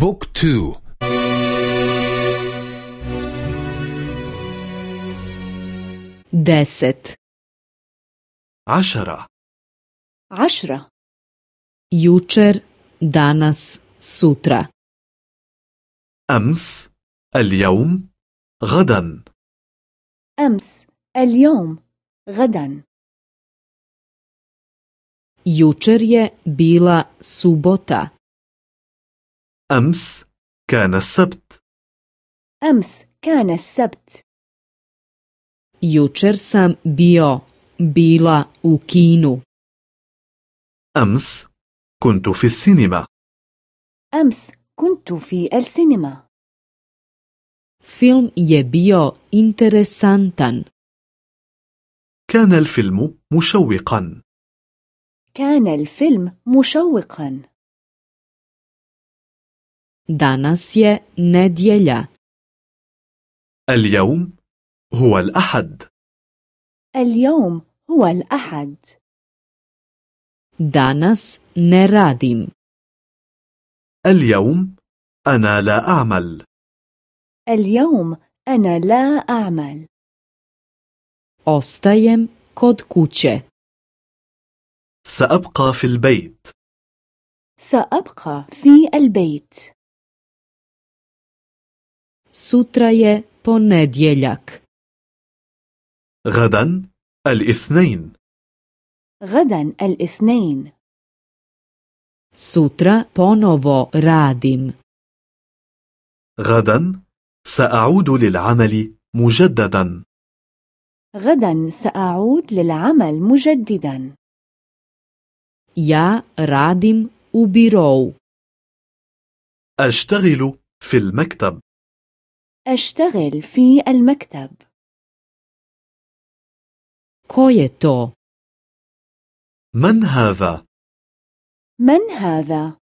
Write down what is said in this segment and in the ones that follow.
Book two. Deset. عشرة. عشرة. Jučer danas sutra. أمس اليوم غدا. أمس اليوم غدا. يوچر بيلا سوبوتا. أمس كان السبت. أمس كان السبت. Jučer sam bio bila u kinu. أمس كنت في السينما. أمس كنت في السينما. Film je bio interesantan. كان الفيلم مشوقا. كان الفيلم مشوقا. Danas je nedjelja. اليوم هو الأحد. اليوم هو الأحد. Danas ne radim. اليوم أنا لا أعمل. اليوم أنا لا أعمل. Ostajem kod kuće. سأبقى في البيت. سأبقى في البيت. Sutra je ponedjeljak. غدا الاثنين غدا الاثنين sutra ponovo radim. غدا سأعود للعمل مجددا غدا سأعود للعمل مجددا ja radim u birou. أشتغل في المكتب أشتغل في المكتب. Ko je to? من هذا؟ من هذا؟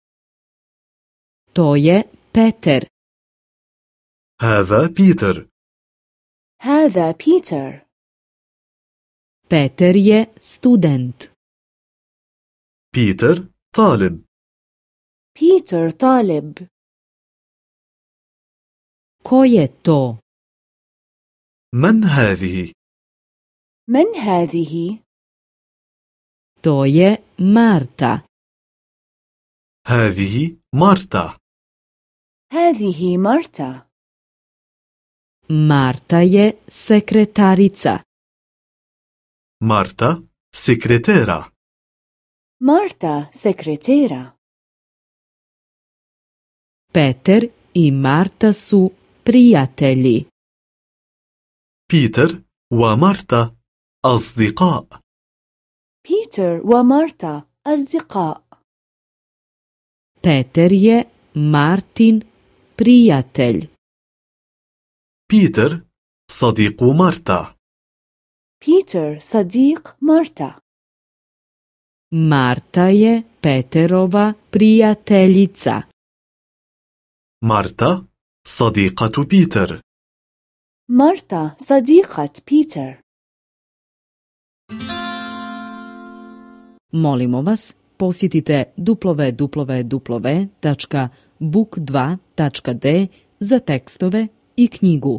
to je Peter. هذا بيتر. هذا بيتر. Peter je student. بيتر طالب. بيتر طالب. Ko je to من هذه؟ من هذه؟ to je Marta هذه مارتا. هذه مارتا. Marta je sekretarica مارتا سكرتيرة مارتا سكرتيرة Peter i Marta su prijatelji بيتر ومارتا أصدقاء بيتر ومارتا أصدقاء Peter je Martin prijatelj بيتر صديق مارتا بيتر صديق مارتا Marta je Peterova prijateljica. مارتا صديقة بيتر مارتا صديقة بيتر Molimo vas, posjetite www.book2.d za tekstove i knjigu.